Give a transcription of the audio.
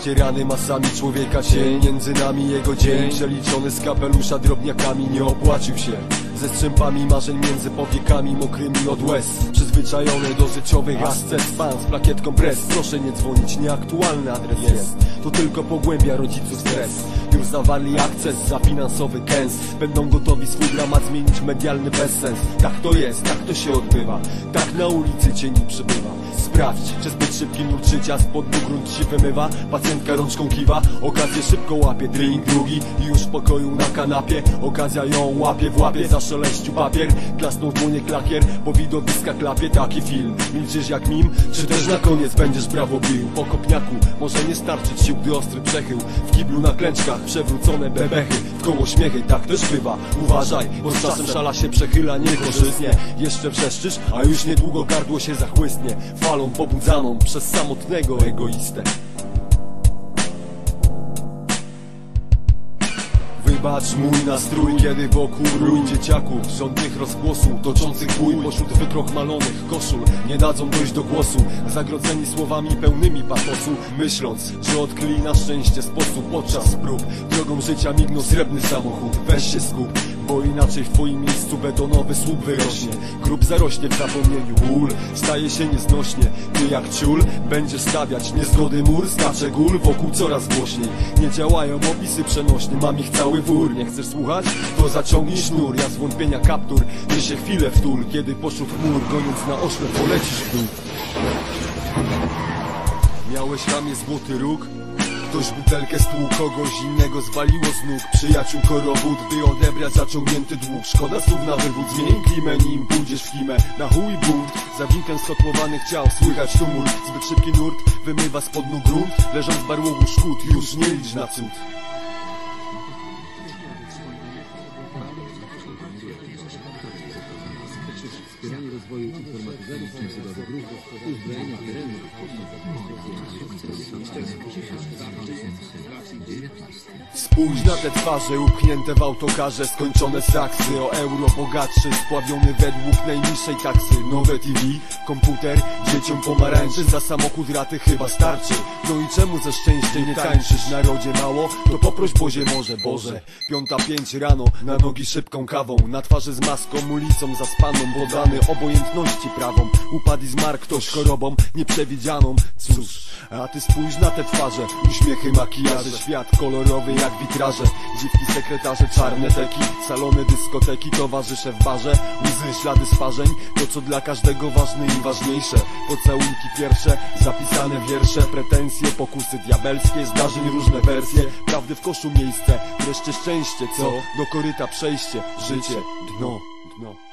Ścierany masami człowieka cień Między nami jego dzień Przeliczony z kapelusza drobniakami Nie opłacił się. Ze strzępami marzeń między powiekami mokrymi od łez Przyzwyczajony do życiowych ascet Pan z plakietką pres Proszę nie dzwonić, nieaktualny adres jest. To tylko pogłębia rodziców stres. Już zawarli akces za finansowy kęs. Będą gotowi swój dramat zmienić medialny bezsens. Tak to jest, tak to się odbywa. Tak na ulicy cieni przybywa Sprawdź, czy zbyt szybki nurt życia Spod nóg grunt się wymywa. Pacjentka rączką kiwa Okazję szybko łapie. Drink drugi i już w pokoju na kanapie. Okazja ją łapie w łapie Zaszeleściu papier. Klasnął dłonie klakier Bo widowiska klapie. Taki film Milczysz jak mim Czy też na koniec będziesz brawo bił? Po kopniaku może nie starczyć sił Gdy ostry przechył. W kiblu na klęczkach Przewrócone bebechy koło śmiechy Tak też bywa. Uważaj Bo z czasem szala się przechyla niekorzystnie. Jeszcze wrzeszczysz A już niedługo gardło się zachłysnie. Falą pobudzaną Przez samotnego egoistę Wybacz mój nastrój, kiedy wokół rój dzieciaków Żądnych rozgłosów, toczących bój Pośród wykrochmalonych koszul. Nie dadzą dojść do głosu Zagrodzeni słowami pełnymi patosu Myśląc, że odkryli na szczęście sposób Podczas prób. Drogą życia mignął srebrny samochód. Weź się skup, bo inaczej w twoim miejscu betonowy słup wyrośnie Grób zarośnie w zapomnieniu ból Staje się nieznośnie. Ty jak ciul będziesz stawiać niezgody mur Skacze gól wokół coraz głośniej. Nie działają opisy przenośne Mam ich cały wór. Nie chcesz słuchać? To zaciągnij sznur Ja zwątpienia kaptur. Ty się chwilę wtul Kiedy poszło w chmur Goniąc na ośle polecisz w dół. Miałeś ramię złoty róg? Ktoś butelkę stłuł, kogoś innego zwaliło z nóg. Przyjaciół korowód, by odebrać zaciągnięty dług. Szkoda słów na wywód, zmień klimę nim pójdziesz w kimę Na chuj bunt, za winkiem skotłowanych ciał Słychać tumult, zbyt szybki nurt Wymywa spod nóg grunt, leżąc w barłogu szkód. Już nie licz na cud rozwoju informatyzacji cyfrowych ruchów, uzbrojenia terenu, Spójrz na te twarze upchnięte w autokarze Skończone saksy. O euro bogatszy Spławiony według najniższej taksy. Nowe TV, komputer, dzieciom pomarańczy. Za samochód raty chyba starczy. No i czemu ze szczęście nie tańczysz? Narodzie mało, to poproś Bozie może Boże. Piąta pięć rano, na nogi szybką kawą. Na twarzy z maską, ulicą zaspaną. Podany obojętności prawą. Upadł i zmarł ktoś chorobą nieprzewidzianą. Cóż, a ty spójrz na te twarze. Uśmiechy, makijaże, świat kolorowy jak witraże. Dziwki, sekretarze, czarne teki Salony, dyskoteki, towarzysze w barze. Łzy, ślady sparzeń To co dla każdego ważne i ważniejsze. Pocałunki pierwsze, zapisane wiersze Pretensje, pokusy diabelskie Zdarzeń różne wersje. Prawdy w koszu miejsce Wreszcie szczęście, co? Do koryta przejście Życie, dno, dno